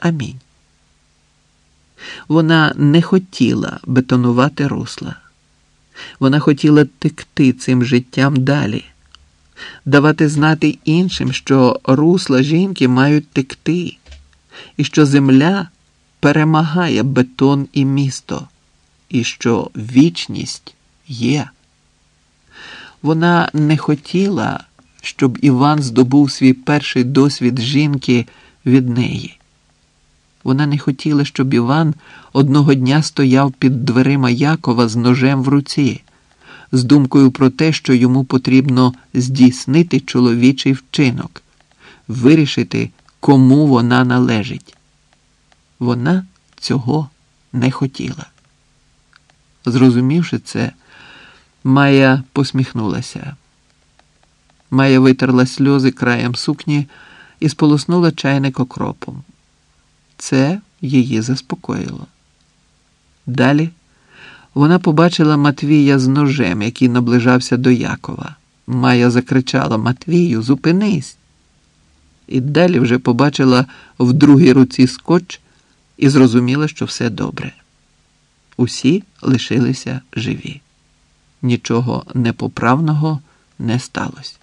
Амінь. Вона не хотіла бетонувати русла. Вона хотіла текти цим життям далі, давати знати іншим, що русла жінки мають текти, і що земля перемагає бетон і місто, і що вічність є. Вона не хотіла, щоб Іван здобув свій перший досвід жінки від неї. Вона не хотіла, щоб Іван одного дня стояв під дверима Якова з ножем в руці, з думкою про те, що йому потрібно здійснити чоловічий вчинок, вирішити, кому вона належить. Вона цього не хотіла. Зрозумівши це, Майя посміхнулася. Майя витерла сльози краєм сукні і сполоснула чайник окропом. Це її заспокоїло. Далі вона побачила Матвія з ножем, який наближався до Якова. Майя закричала Матвію, зупинись. І далі вже побачила в другій руці скотч і зрозуміла, що все добре. Усі лишилися живі. Нічого непоправного не сталося.